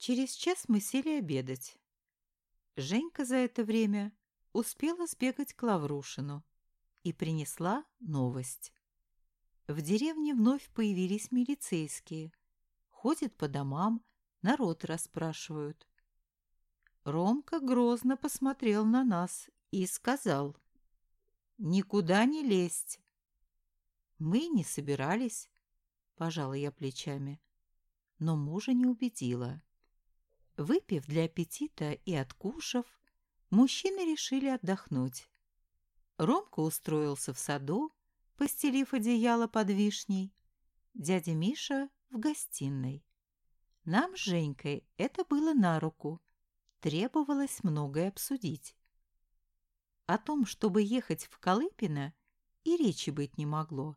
Через час мы сели обедать. Женька за это время успела сбегать к Лаврушину и принесла новость. В деревне вновь появились милицейские. Ходят по домам, народ расспрашивают. Ромка грозно посмотрел на нас и сказал, «Никуда не лезть». Мы не собирались, пожала я плечами, но мужа не убедила. Выпив для аппетита и откушав, мужчины решили отдохнуть. Ромка устроился в саду, постелив одеяло под вишней, дядя Миша в гостиной. Нам с Женькой это было на руку, требовалось многое обсудить. О том, чтобы ехать в Колыпино, и речи быть не могло.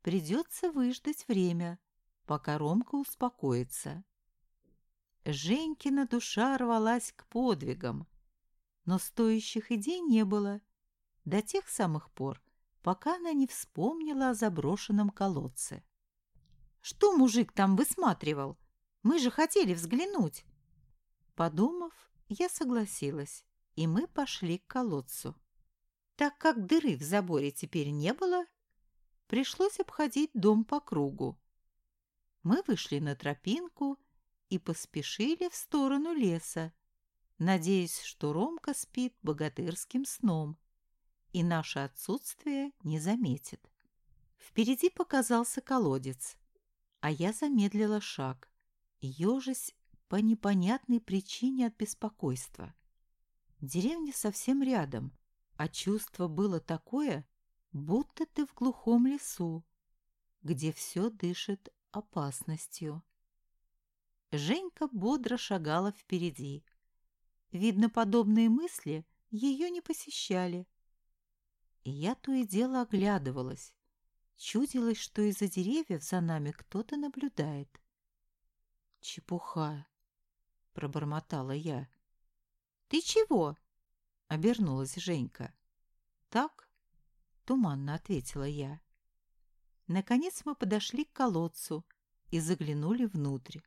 Придется выждать время, пока Ромка успокоится. Женькина душа рвалась к подвигам, но стоящих идей не было до тех самых пор, пока она не вспомнила о заброшенном колодце. «Что мужик там высматривал? Мы же хотели взглянуть!» Подумав, я согласилась, и мы пошли к колодцу. Так как дыры в заборе теперь не было, пришлось обходить дом по кругу. Мы вышли на тропинку и поспешили в сторону леса, надеясь, что Ромка спит богатырским сном и наше отсутствие не заметит. Впереди показался колодец, а я замедлила шаг, ежась по непонятной причине от беспокойства. Деревня совсем рядом, а чувство было такое, будто ты в глухом лесу, где все дышит опасностью. Женька бодро шагала впереди. Видно, подобные мысли ее не посещали. И я то и дело оглядывалась. Чудилось, что из-за деревьев за нами кто-то наблюдает. «Чепуха!» — пробормотала я. «Ты чего?» — обернулась Женька. «Так, туманно ответила я. Наконец мы подошли к колодцу и заглянули внутрь.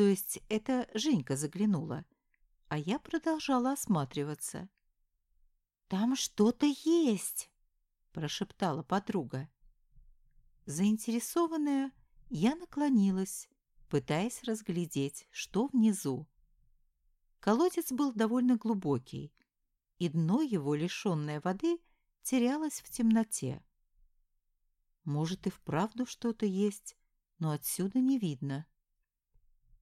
То есть это Женька заглянула, а я продолжала осматриваться. «Там что-то есть!» – прошептала подруга. Заинтересованная, я наклонилась, пытаясь разглядеть, что внизу. Колодец был довольно глубокий, и дно его, лишенное воды, терялась в темноте. Может, и вправду что-то есть, но отсюда не видно.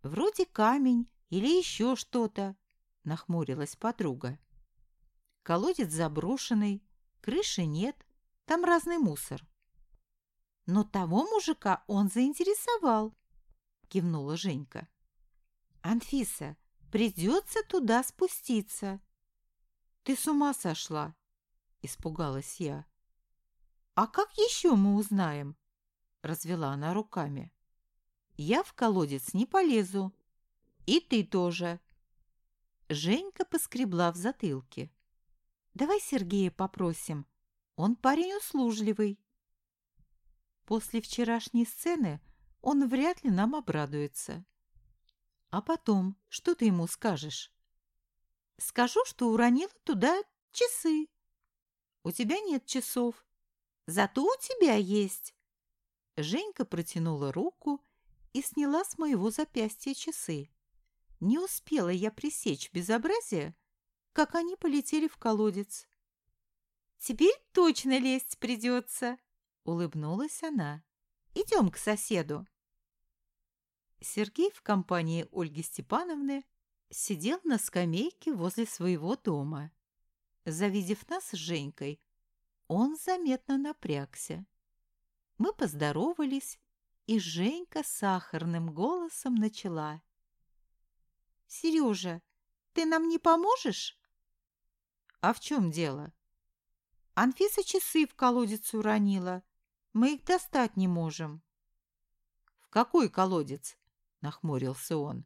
«Вроде камень или еще что-то», — нахмурилась подруга. «Колодец заброшенный, крыши нет, там разный мусор». «Но того мужика он заинтересовал», — кивнула Женька. «Анфиса, придется туда спуститься». «Ты с ума сошла!» – испугалась я. «А как еще мы узнаем?» – развела она руками. «Я в колодец не полезу. И ты тоже». Женька поскребла в затылке. «Давай Сергея попросим. Он парень услужливый». После вчерашней сцены он вряд ли нам обрадуется. А потом, что ты ему скажешь? Скажу, что уронила туда часы. У тебя нет часов. Зато у тебя есть. Женька протянула руку и сняла с моего запястья часы. Не успела я пресечь безобразие, как они полетели в колодец. «Теперь точно лезть придется», — улыбнулась она. «Идем к соседу». Сергей в компании Ольги Степановны сидел на скамейке возле своего дома. Завидев нас с Женькой, он заметно напрягся. Мы поздоровались, и Женька сахарным голосом начала. «Сережа, ты нам не поможешь?» «А в чем дело?» «Анфиса часы в колодец уронила. Мы их достать не можем». «В какой колодец?» — нахмурился он.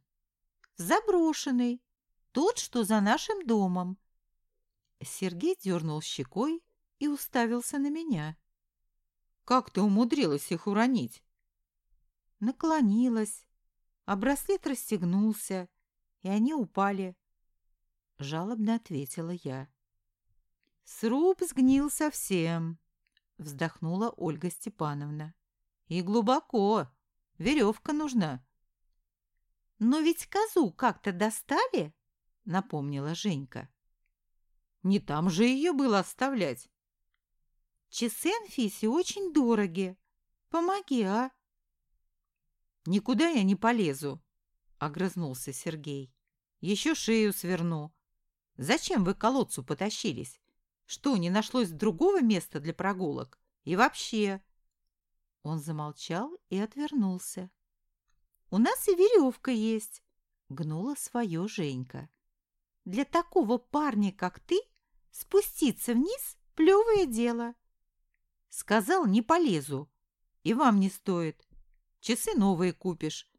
«В заброшенный. Тот, что за нашим домом. Сергей дернул щекой и уставился на меня. «Как ты умудрилась их уронить?» Наклонилась. а браслет расстегнулся, и они упали. Жалобно ответила я. Сруб сгнил совсем, вздохнула Ольга Степановна. И глубоко. Веревка нужна. Но ведь козу как-то достали, напомнила Женька. Не там же ее было оставлять. Часы Анфисе очень дороги. Помоги, а? Никуда я не полезу, огрызнулся Сергей. Еще шею сверну. Зачем вы к колодцу потащились? Что, не нашлось другого места для прогулок? И вообще...» Он замолчал и отвернулся. «У нас и веревка есть», — гнула свое Женька. «Для такого парня, как ты, спуститься вниз — плевое дело». «Сказал, не полезу. И вам не стоит. Часы новые купишь».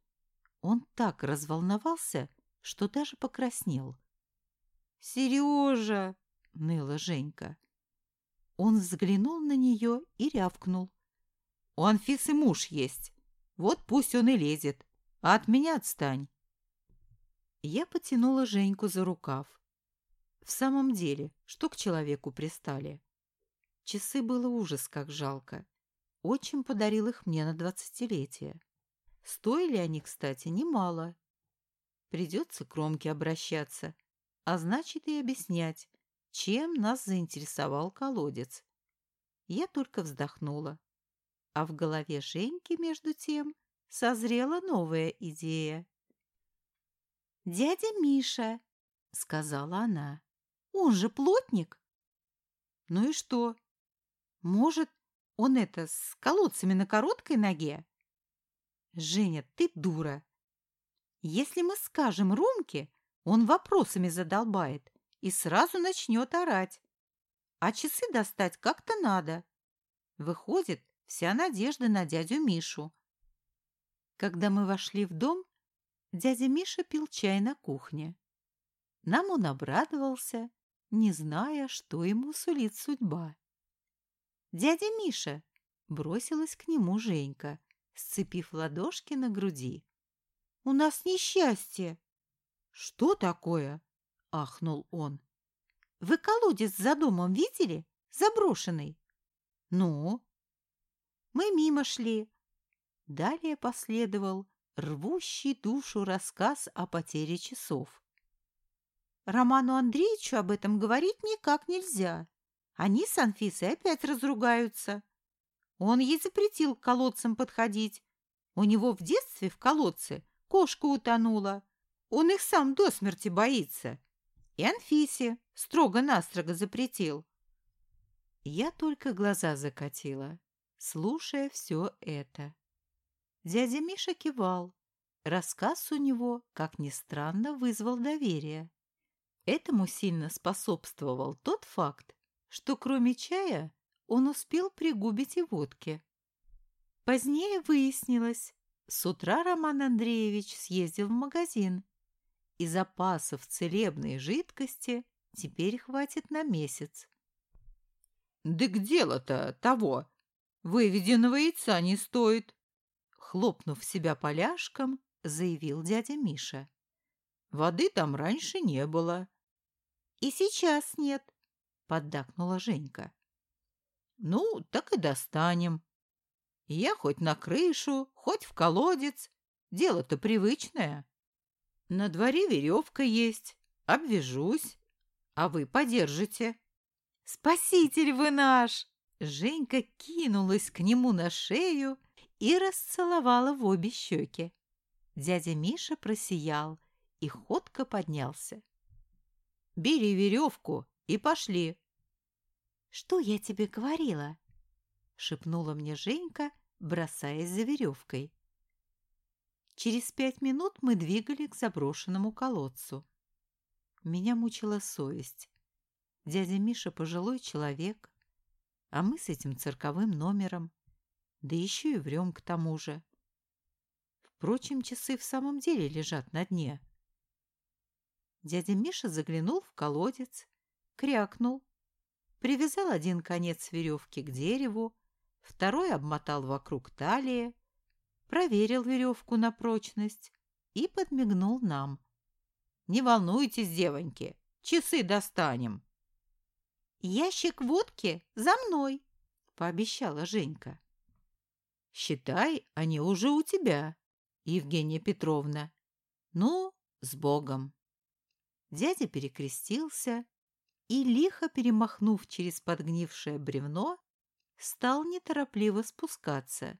Он так разволновался, что даже покраснел. «Сережа!» — ныла Женька. Он взглянул на нее и рявкнул. «У Анфисы муж есть. Вот пусть он и лезет. А от меня отстань». Я потянула Женьку за рукав. В самом деле, что к человеку пристали? Часы было ужас, как жалко. Отчим подарил их мне на двадцатилетие. Стоили они, кстати, немало. Придется к Ромке обращаться, а значит и объяснять, чем нас заинтересовал колодец. Я только вздохнула. А в голове Женьки, между тем, созрела новая идея. «Дядя Миша», — сказала она, — «он же плотник». «Ну и что? Может, он это с колодцами на короткой ноге?» «Женя, ты дура. Если мы скажем Ромке, он вопросами задолбает и сразу начнет орать. А часы достать как-то надо. Выходит, вся надежда на дядю Мишу. Когда мы вошли в дом, дядя Миша пил чай на кухне. Нам он обрадовался, не зная, что ему сулит судьба. «Дядя Миша!» — бросилась к нему Женька, сцепив ладошки на груди. «У нас несчастье!» «Что такое?» ахнул он. Вы колодец за домом видели? Заброшенный. Ну? Мы мимо шли. Далее последовал рвущий душу рассказ о потере часов. Роману Андреевичу об этом говорить никак нельзя. Они с Анфисой опять разругаются. Он ей запретил к колодцам подходить. У него в детстве в колодце кошка утонула. Он их сам до смерти боится. И Анфисе строго-настрого запретил. Я только глаза закатила, слушая все это. Дядя Миша кивал. Рассказ у него, как ни странно, вызвал доверие. Этому сильно способствовал тот факт, что кроме чая он успел пригубить и водки. Позднее выяснилось, с утра Роман Андреевич съездил в магазин и запасов целебной жидкости теперь хватит на месяц. «Да дело-то того! Выведенного яйца не стоит!» Хлопнув себя поляшком, заявил дядя Миша. «Воды там раньше не было». «И сейчас нет», — поддакнула Женька. «Ну, так и достанем. Я хоть на крышу, хоть в колодец. Дело-то привычное». На дворе веревка есть, обвяжусь, а вы подержите. Спаситель вы наш! Женька кинулась к нему на шею и расцеловала в обе щеки. Дядя Миша просиял и ходко поднялся. «Бери веревку и пошли!» «Что я тебе говорила?» — шепнула мне Женька, бросаясь за веревкой. Через пять минут мы двигали к заброшенному колодцу. Меня мучила совесть. Дядя Миша пожилой человек, а мы с этим цирковым номером, да еще и врем к тому же. Впрочем, часы в самом деле лежат на дне. Дядя Миша заглянул в колодец, крякнул, привязал один конец веревки к дереву, второй обмотал вокруг талии, проверил веревку на прочность, и подмигнул нам. «Не волнуйтесь, девоньки, часы достанем». «Ящик водки за мной», — пообещала Женька. «Считай, они уже у тебя, Евгения Петровна. Ну, с Богом!» Дядя перекрестился и, лихо перемахнув через подгнившее бревно, стал неторопливо спускаться,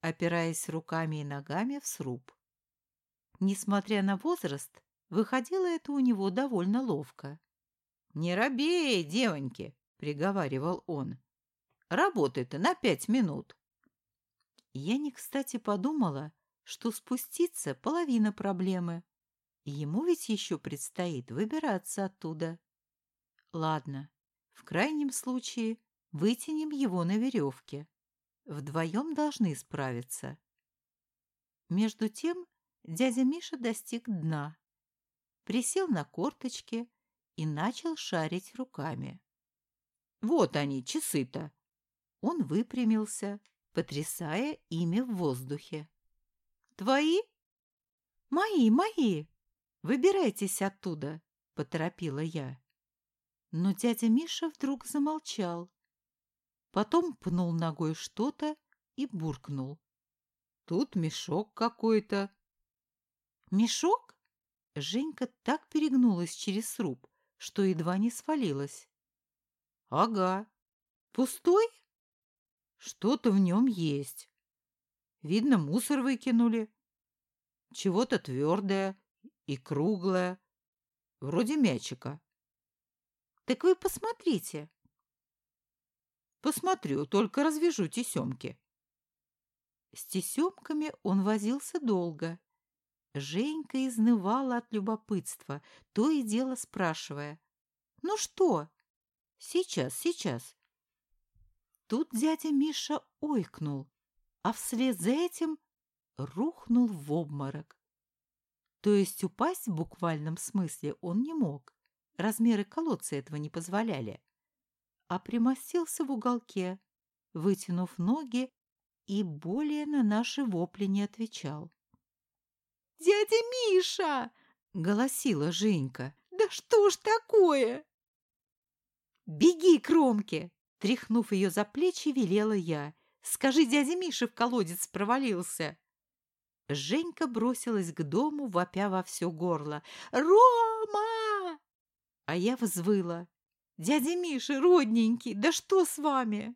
опираясь руками и ногами в сруб. Несмотря на возраст, выходило это у него довольно ловко. «Не робей, девоньки!» — приговаривал он. «Работай-то на пять минут!» Я не кстати подумала, что спуститься — половина проблемы. Ему ведь еще предстоит выбираться оттуда. Ладно, в крайнем случае вытянем его на веревке. Вдвоем должны справиться. Между тем дядя Миша достиг дна, присел на корточки и начал шарить руками. «Вот они, часы-то!» Он выпрямился, потрясая ими в воздухе. «Твои?» «Мои, мои! Выбирайтесь оттуда!» — поторопила я. Но дядя Миша вдруг замолчал. Потом пнул ногой что-то и буркнул. «Тут мешок какой-то». «Мешок?» Женька так перегнулась через сруб, что едва не свалилась. «Ага. Пустой?» «Что-то в нем есть. Видно, мусор выкинули. Чего-то твердое и круглое, вроде мячика». «Так вы посмотрите». «Посмотрю, только развяжу тесемки». С тесемками он возился долго Женька изнывала от любопытства, то и дело спрашивая. «Ну что?» «Сейчас, сейчас». Тут дядя Миша ойкнул, а вслед за этим рухнул в обморок. То есть упасть в буквальном смысле он не мог, размеры колодца этого не позволяли, а примостился в уголке, вытянув ноги и более на наши вопли не отвечал. «Дядя Миша!» — голосила Женька. «Да что ж такое?» «Беги к Ромке!» — тряхнув ее за плечи, велела я. «Скажи, дядя Миша в колодец провалился!» Женька бросилась к дому, вопя во все горло. «Рома!» А я взвыла. «Дядя Миша, родненький, да что с вами?»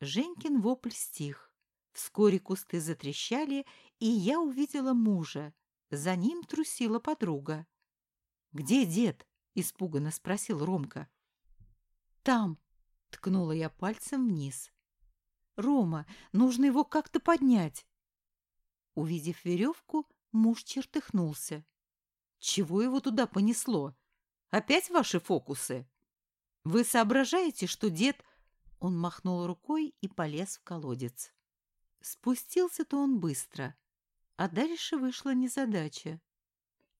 Женькин вопль стих. Вскоре кусты затрещали, и я увидела мужа. За ним трусила подруга. «Где дед?» — испуганно спросил Ромка. «Там!» — ткнула я пальцем вниз. «Рома, нужно его как-то поднять!» Увидев веревку, муж чертыхнулся. «Чего его туда понесло? Опять ваши фокусы? Вы соображаете, что дед...» Он махнул рукой и полез в колодец. Спустился-то он быстро, а дальше вышла незадача.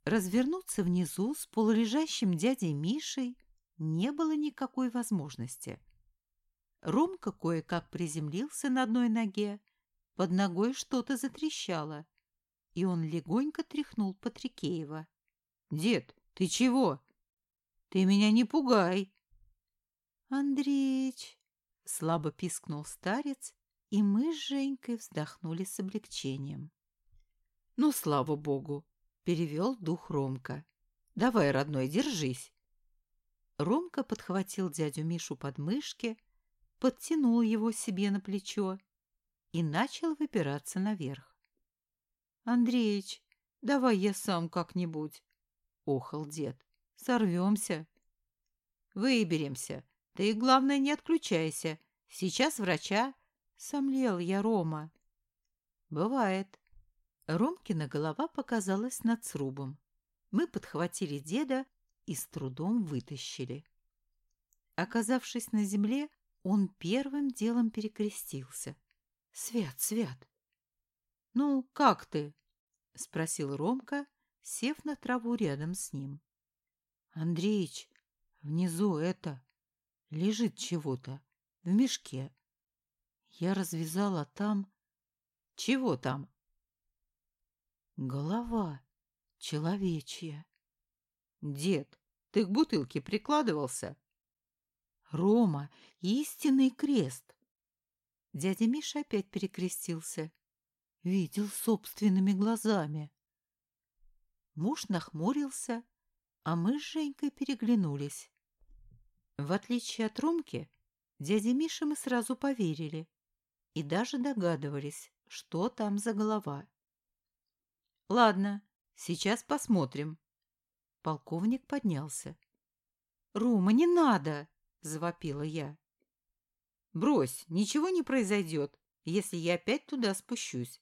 Развернуться внизу с полулежащим дядей Мишей не было никакой возможности. Ромка кое-как приземлился на одной ноге, под ногой что-то затрещало, и он легонько тряхнул Патрикеева. «Дед, ты чего? Ты меня не пугай!» «Андреич!» — слабо пискнул старец, и мы с Женькой вздохнули с облегчением. «Ну, слава богу!» — перевел дух Ромка. «Давай, родной, держись!» Ромка подхватил дядю Мишу под мышки, подтянул его себе на плечо и начал выбираться наверх. «Андреич, давай я сам как-нибудь!» — охал дед. «Сорвемся!» «Выберемся! Ты, главное, не отключайся! Сейчас врача!» — сомлел я Рома. «Бывает!» Ромкина голова показалась над срубом. Мы подхватили деда и с трудом вытащили. Оказавшись на земле, он первым делом перекрестился. «Свят, свят!» «Ну, как ты?» — спросил Ромка, сев на траву рядом с ним. «Андреич, внизу это... лежит чего-то, в мешке. Я развязала там...» «Чего там?» Голова человечья. Дед, ты к бутылке прикладывался? Рома, истинный крест. Дядя Миша опять перекрестился. Видел собственными глазами. Муж нахмурился, а мы с Женькой переглянулись. В отличие от Ромки, дяде Мише мы сразу поверили и даже догадывались, что там за голова. «Ладно, сейчас посмотрим». Полковник поднялся. «Рома, не надо!» — завопила я. «Брось, ничего не произойдет, если я опять туда спущусь».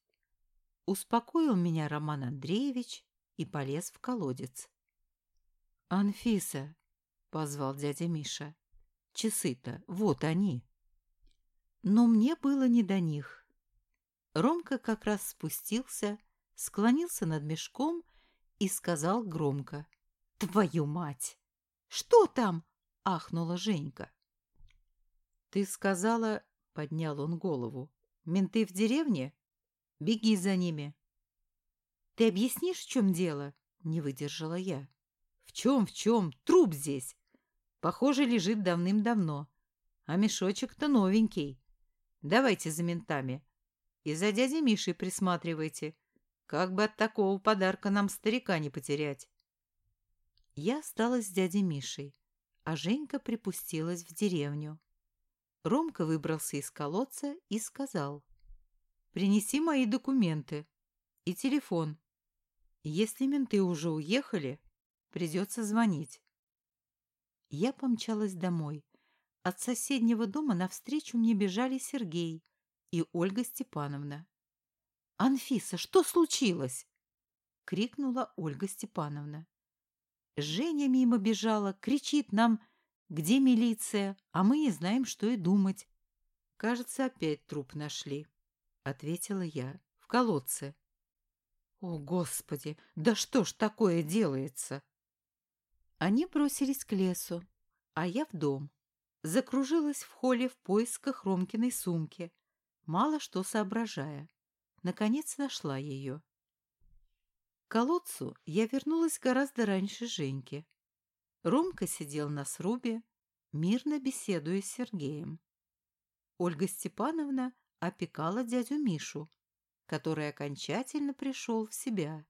Успокоил меня Роман Андреевич и полез в колодец. «Анфиса!» — позвал дядя Миша. «Часы-то, вот они!» Но мне было не до них. Ромка как раз спустился, склонился над мешком и сказал громко. «Твою мать!» «Что там?» — ахнула Женька. «Ты сказала...» — поднял он голову. «Менты в деревне? Беги за ними». «Ты объяснишь, в чем дело?» — не выдержала я. «В чем, в чем? Труп здесь. Похоже, лежит давным-давно. А мешочек-то новенький. Давайте за ментами. И за дядей Мишей присматривайте. Как бы от такого подарка нам старика не потерять». Я осталась с дядей Мишей, а Женька припустилась в деревню. Ромка выбрался из колодца и сказал. «Принеси мои документы и телефон. Если менты уже уехали, придется звонить». Я помчалась домой. От соседнего дома навстречу мне бежали Сергей и Ольга Степановна. «Анфиса, что случилось?» — крикнула Ольга Степановна. Женя мимо бежала, кричит нам, где милиция, а мы не знаем, что и думать. «Кажется, опять труп нашли», — ответила я, — «в колодце». «О, Господи, да что ж такое делается?» Они бросились к лесу, а я в дом. Закружилась в холле в поисках Ромкиной сумки, мало что соображая. Наконец нашла ее. К колодцу я вернулась гораздо раньше Женьки. Ромка сидел на срубе, мирно беседуя с Сергеем. Ольга Степановна опекала дядю Мишу, который окончательно пришел в себя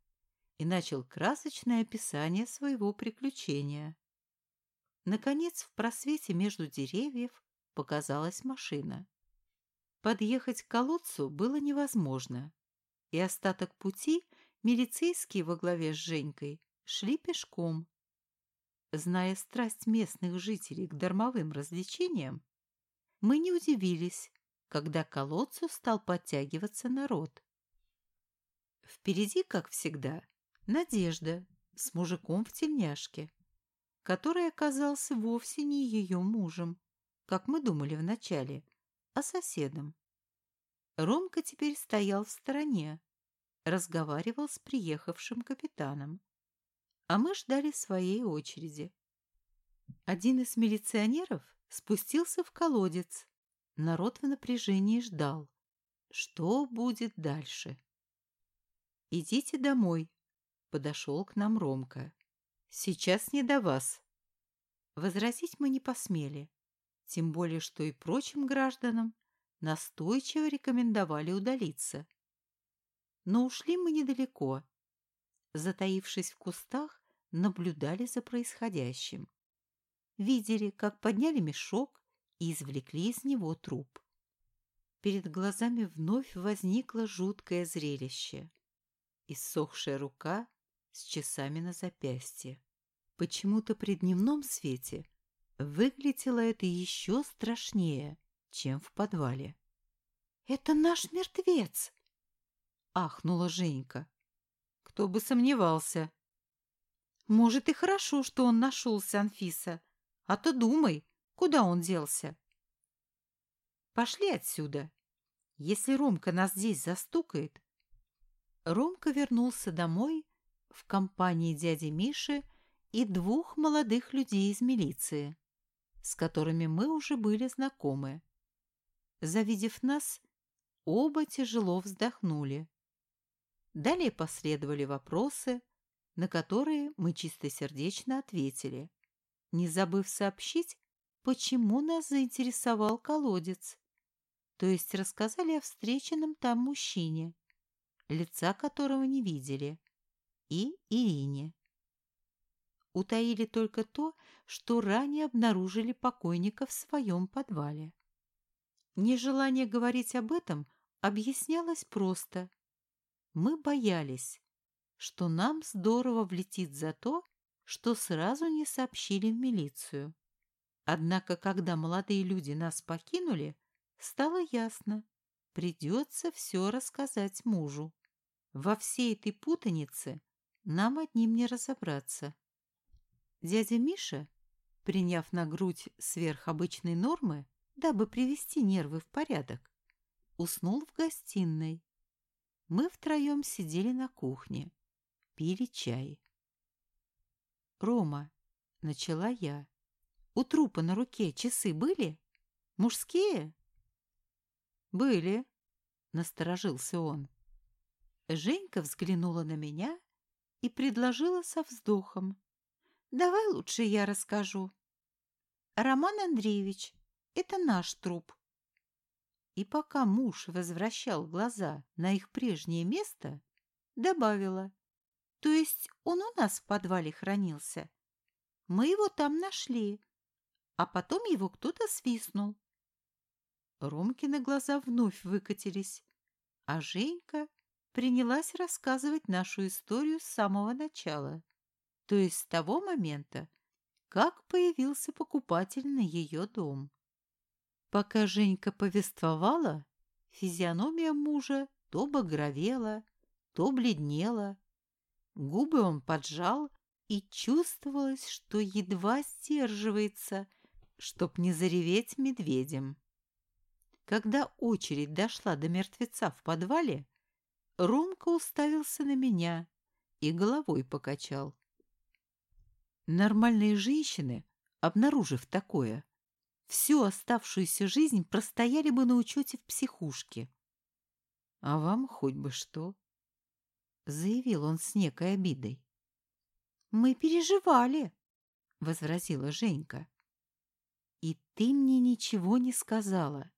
и начал красочное описание своего приключения. Наконец, в просвете между деревьев показалась машина. Подъехать к колодцу было невозможно, и остаток пути милицейские во главе с Женькой шли пешком. Зная страсть местных жителей к дармовым развлечениям, мы не удивились, когда к колодцу стал подтягиваться народ. Впереди, как всегда, Надежда с мужиком в тельняшке, который оказался вовсе не ее мужем, как мы думали вначале, а соседом. Ромка теперь стоял в стороне, разговаривал с приехавшим капитаном. А мы ждали своей очереди. Один из милиционеров спустился в колодец. Народ в напряжении ждал. Что будет дальше? «Идите домой», — подошел к нам Ромка. «Сейчас не до вас». Возразить мы не посмели, тем более что и прочим гражданам настойчиво рекомендовали удалиться. Но ушли мы недалеко. Затаившись в кустах, наблюдали за происходящим. Видели, как подняли мешок и извлекли из него труп. Перед глазами вновь возникло жуткое зрелище. Иссохшая рука с часами на запястье. Почему-то при дневном свете выглядело это еще страшнее, чем в подвале. «Это наш мертвец!» ахнула Женька. Кто бы сомневался. Может, и хорошо, что он нашелся, Анфиса. А то думай, куда он делся. Пошли отсюда. Если Ромка нас здесь застукает... Ромка вернулся домой в компании дяди Миши и двух молодых людей из милиции, с которыми мы уже были знакомы. Завидев нас, оба тяжело вздохнули. Далее последовали вопросы, на которые мы чистосердечно ответили, не забыв сообщить, почему нас заинтересовал колодец. То есть рассказали о встреченном там мужчине, лица которого не видели, и Ирине. Утаили только то, что ранее обнаружили покойника в своем подвале. Нежелание говорить об этом объяснялось просто. Мы боялись, что нам здорово влетит за то, что сразу не сообщили в милицию. Однако, когда молодые люди нас покинули, стало ясно, придется все рассказать мужу. Во всей этой путанице нам одним не разобраться. Дядя Миша, приняв на грудь сверхобычной нормы, дабы привести нервы в порядок, уснул в гостиной. Мы втроем сидели на кухне пили чай. «Рома», — начала я, — «у трупа на руке часы были? Мужские?» «Были», — насторожился он. Женька взглянула на меня и предложила со вздохом. «Давай лучше я расскажу. Роман Андреевич, это наш труп». И пока муж возвращал глаза на их прежнее место, добавила. То есть он у нас в подвале хранился. Мы его там нашли, а потом его кто-то свистнул. Ромкины глаза вновь выкатились, а Женька принялась рассказывать нашу историю с самого начала, то есть с того момента, как появился покупатель на ее дом. Пока Женька повествовала, физиономия мужа то багровела, то бледнела, Губы он поджал, и чувствовалось, что едва сдерживается, чтоб не зареветь медведем. Когда очередь дошла до мертвеца в подвале, Ромка уставился на меня и головой покачал. Нормальные женщины, обнаружив такое, всю оставшуюся жизнь простояли бы на учете в психушке. А вам хоть бы что заявил он с некой обидой. «Мы переживали», — возразила Женька. «И ты мне ничего не сказала».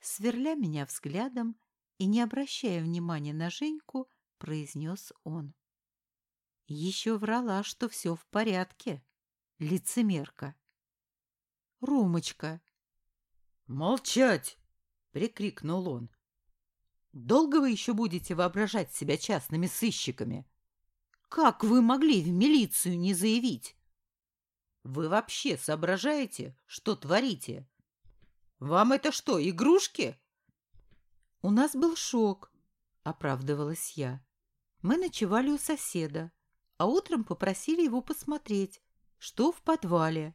Сверля меня взглядом и не обращая внимания на Женьку, произнес он. Еще врала, что все в порядке, лицемерка. «Ромочка!» «Молчать!» — прикрикнул он. Долго вы еще будете воображать себя частными сыщиками? Как вы могли в милицию не заявить? Вы вообще соображаете, что творите? Вам это что, игрушки? У нас был шок, оправдывалась я. Мы ночевали у соседа, а утром попросили его посмотреть, что в подвале.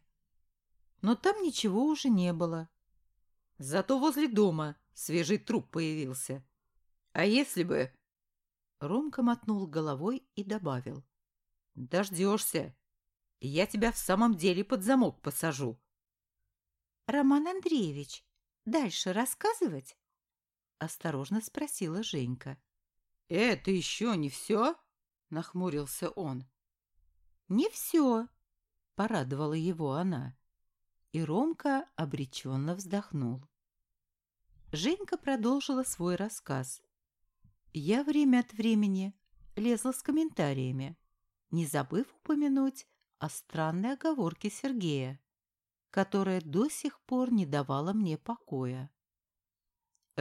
Но там ничего уже не было. Зато возле дома свежий труп появился. А если бы...» Ромка мотнул головой и добавил. «Дождешься. Я тебя в самом деле под замок посажу». «Роман Андреевич, дальше рассказывать?» Осторожно спросила Женька. «Это еще не все?» Нахмурился он. «Не все», — порадовала его она. И Ромка обреченно вздохнул. Женька продолжила свой рассказ. Я время от времени лезла с комментариями, не забыв упомянуть о странной оговорке Сергея, которая до сих пор не давала мне покоя.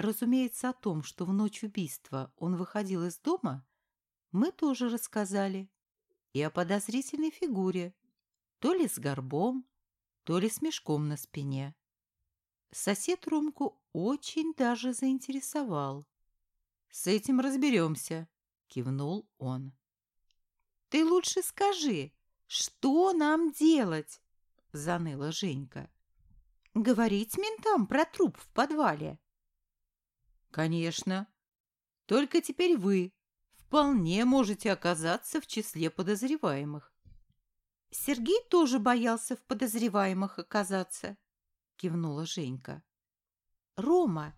Разумеется, о том, что в ночь убийства он выходил из дома, мы тоже рассказали. И о подозрительной фигуре, то ли с горбом, то ли с мешком на спине. Сосед Ромку очень даже заинтересовал. «С этим разберемся», — кивнул он. «Ты лучше скажи, что нам делать?» — заныла Женька. «Говорить ментам про труп в подвале?» «Конечно. Только теперь вы вполне можете оказаться в числе подозреваемых». «Сергей тоже боялся в подозреваемых оказаться», — кивнула Женька. «Рома,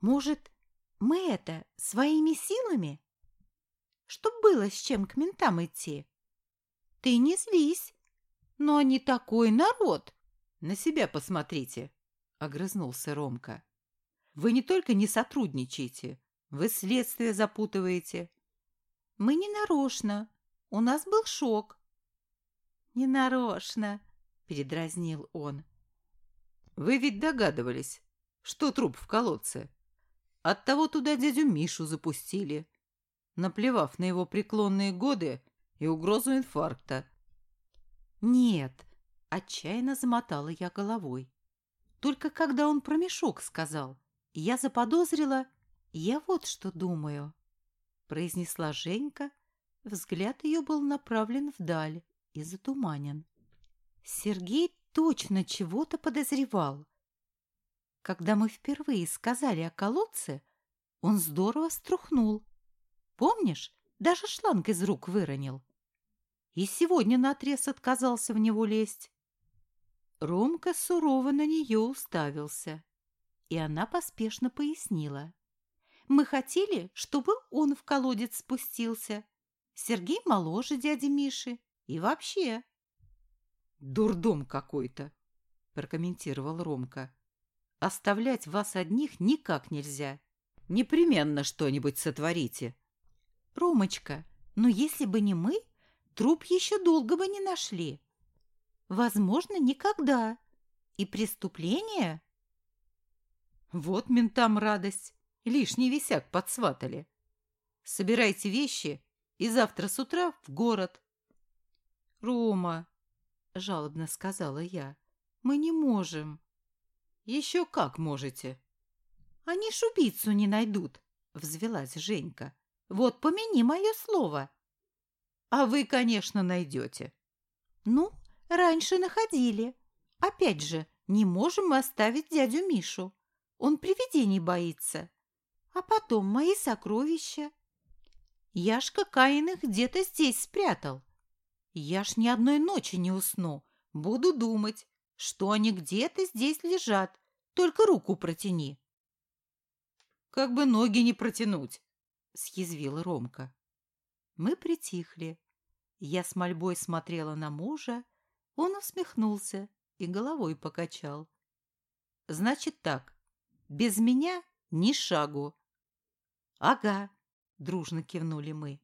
может, мы это своими силами? чтоб было с чем к ментам идти. Ты не злись, но они такой народ. На себя посмотрите, огрызнулся Ромка. Вы не только не сотрудничаете, вы следствие запутываете. Мы не нарочно. У нас был шок. Не нарочно, передразнил он. Вы ведь догадывались, что труп в колодце. Оттого туда дядю Мишу запустили, наплевав на его преклонные годы и угрозу инфаркта. Нет, отчаянно замотала я головой. Только когда он про мешок сказал, я заподозрила, я вот что думаю, произнесла Женька, взгляд ее был направлен вдаль и затуманен. Сергей точно чего-то подозревал. Когда мы впервые сказали о колодце, он здорово струхнул. Помнишь, даже шланг из рук выронил. И сегодня наотрез отказался в него лезть. Ромка сурово на нее уставился, и она поспешно пояснила. Мы хотели, чтобы он в колодец спустился. Сергей моложе дяди Миши. И вообще. «Дурдом какой-то», — прокомментировал Ромка. «Оставлять вас одних никак нельзя. Непременно что-нибудь сотворите». «Ромочка, но если бы не мы, труп еще долго бы не нашли. Возможно, никогда. И преступление...» «Вот ментам радость. Лишний висяк подсватали. Собирайте вещи и завтра с утра в город». «Рома, — жалобно сказала я. «Мы не можем». «Еще как можете». «Они ж убийцу не найдут», — взвелась Женька. «Вот помяни мое слово». «А вы, конечно, найдете». «Ну, раньше находили. Опять же, не можем мы оставить дядю Мишу. Он привидений боится. А потом мои сокровища. Яшка Каин их где-то здесь спрятал. Я ж ни одной ночи не усну. Буду думать, что они где-то здесь лежат. Только руку протяни. Как бы ноги не протянуть, съязвила Ромка. Мы притихли. Я с мольбой смотрела на мужа. Он усмехнулся и головой покачал. Значит так, без меня ни шагу. Ага, дружно кивнули мы.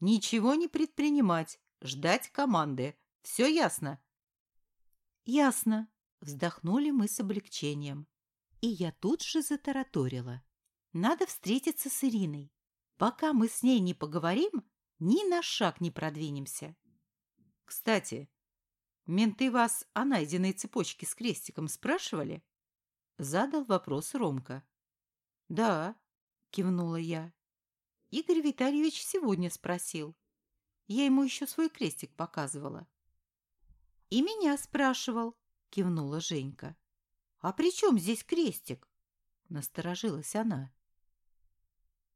Ничего не предпринимать, Ждать команды. Все ясно?» «Ясно», — вздохнули мы с облегчением. И я тут же затараторила. «Надо встретиться с Ириной. Пока мы с ней не поговорим, ни на шаг не продвинемся». «Кстати, менты вас о найденной цепочке с крестиком спрашивали?» Задал вопрос Ромка. «Да», — кивнула я. Игорь Витальевич сегодня спросил. Я ему еще свой крестик показывала. «И меня спрашивал», — кивнула Женька. «А при чем здесь крестик?» — насторожилась она.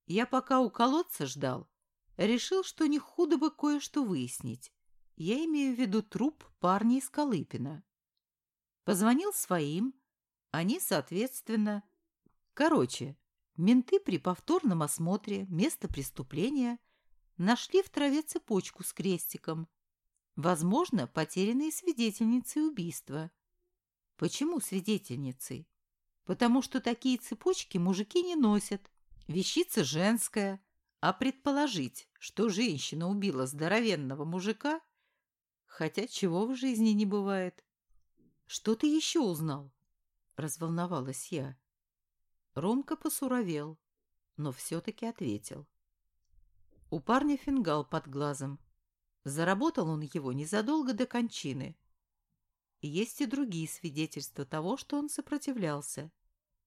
Я пока у колодца ждал, решил, что не худо бы кое-что выяснить. Я имею в виду труп парня из Колыпина. Позвонил своим, они, соответственно... Короче, менты при повторном осмотре места преступления нашли в траве цепочку с крестиком. Возможно, потерянные свидетельницей убийства. Почему свидетельницей? Потому что такие цепочки мужики не носят. Вещица женская. А предположить, что женщина убила здоровенного мужика, хотя чего в жизни не бывает. Что ты еще узнал? Разволновалась я. Ромка посуровел, но все-таки ответил. У парня фингал под глазом. Заработал он его незадолго до кончины. Есть и другие свидетельства того, что он сопротивлялся.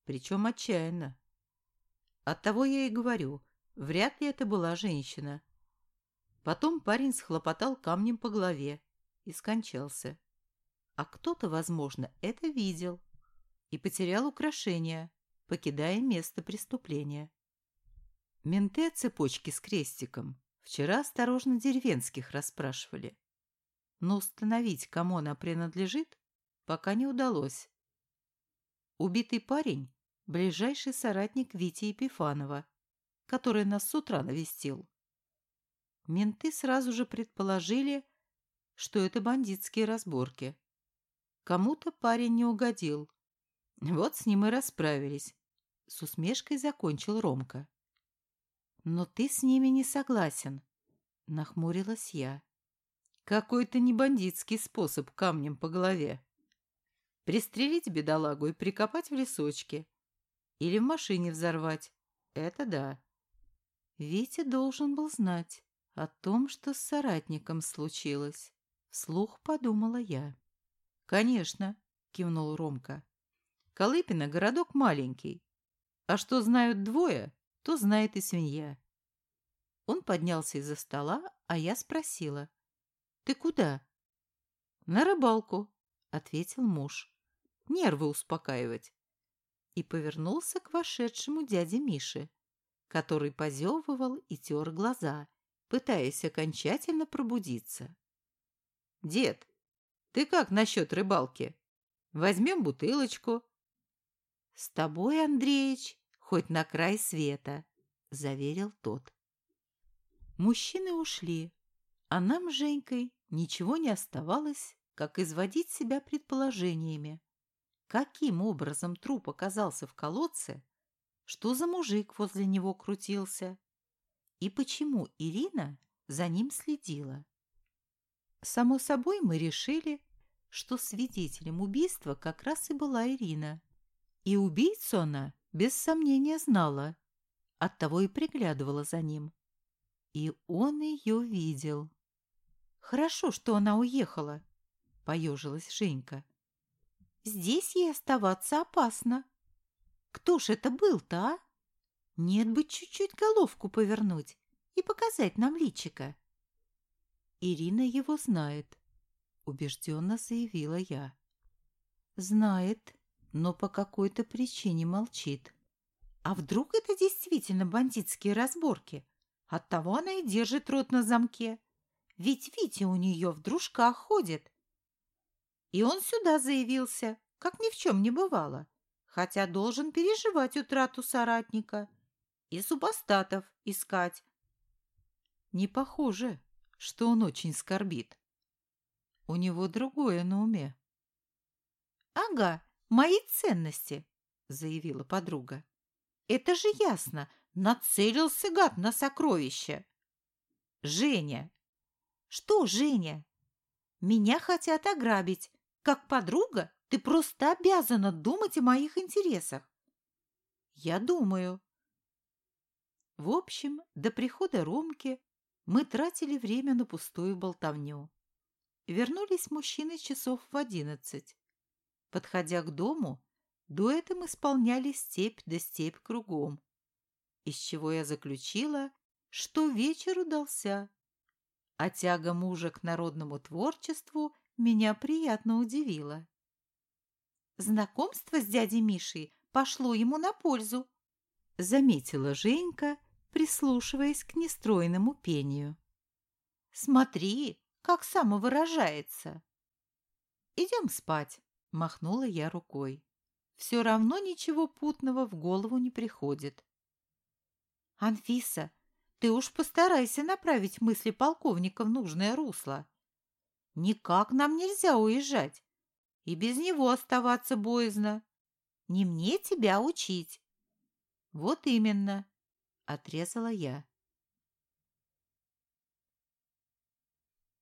Причем отчаянно. Оттого я и говорю, вряд ли это была женщина. Потом парень схлопотал камнем по голове и скончался. А кто-то, возможно, это видел и потерял украшения, покидая место преступления. Менты о цепочке с крестиком вчера осторожно деревенских расспрашивали. Но установить, кому она принадлежит, пока не удалось. Убитый парень – ближайший соратник Вити Епифанова, который нас с утра навестил. Менты сразу же предположили, что это бандитские разборки. Кому-то парень не угодил. Вот с ним и расправились. С усмешкой закончил Ромка. «Но ты с ними не согласен», — нахмурилась я. «Какой-то не бандитский способ камнем по голове. Пристрелить бедолагу и прикопать в лесочке. Или в машине взорвать. Это да». Витя должен был знать о том, что с соратником случилось. Вслух подумала я. «Конечно», — кивнул Ромка. «Колыпино — городок маленький. А что знают двое, то знает и свинья». Он поднялся из-за стола, а я спросила. «Ты куда?» «На рыбалку», — ответил муж. «Нервы успокаивать». И повернулся к вошедшему дяде Мише, который позевывал и тер глаза, пытаясь окончательно пробудиться. «Дед, ты как насчет рыбалки? Возьмем бутылочку». «С тобой, Андреич, хоть на край света», — заверил тот. Мужчины ушли, а нам с Женькой ничего не оставалось, как изводить себя предположениями. Каким образом труп оказался в колодце, что за мужик возле него крутился и почему Ирина за ним следила. Само собой, мы решили, что свидетелем убийства как раз и была Ирина. И убийцу она, без сомнения, знала. Оттого и приглядывала за ним. И он ее видел. «Хорошо, что она уехала», — поежилась Женька. «Здесь ей оставаться опасно. Кто ж это был-то, а? Нет бы чуть-чуть головку повернуть и показать нам личика». Ирина его знает, убежденно заявила я. Знает, но по какой-то причине молчит. А вдруг это действительно бандитские разборки? Оттого она и держит рот на замке. Ведь Витя у нее в дружках ходит. И он сюда заявился, как ни в чем не бывало, хотя должен переживать утрату соратника и супостатов искать. Не похоже, что он очень скорбит. У него другое на уме. «Ага, мои ценности», — заявила подруга. «Это же ясно, нацелился гад на сокровище». «Женя!» «Что, Женя?» «Меня хотят ограбить. Как подруга ты просто обязана думать о моих интересах». «Я думаю». В общем, до прихода Ромки мы тратили время на пустую болтовню. Вернулись мужчины часов в одиннадцать. Подходя к дому, дуэтом исполняли степь да степь кругом, из чего я заключила, что вечер удался. А тяга мужа к народному творчеству меня приятно удивила. Знакомство с дядей Мишей пошло ему на пользу, заметила Женька, прислушиваясь к нестройному пению. «Смотри, как самовыражается!» «Идем спать», — махнула я рукой. «Все равно ничего путного в голову не приходит». «Анфиса, ты уж постарайся направить мысли полковника в нужное русло. Никак нам нельзя уезжать, и без него оставаться боязно. Не мне тебя учить». «Вот именно отрезала я.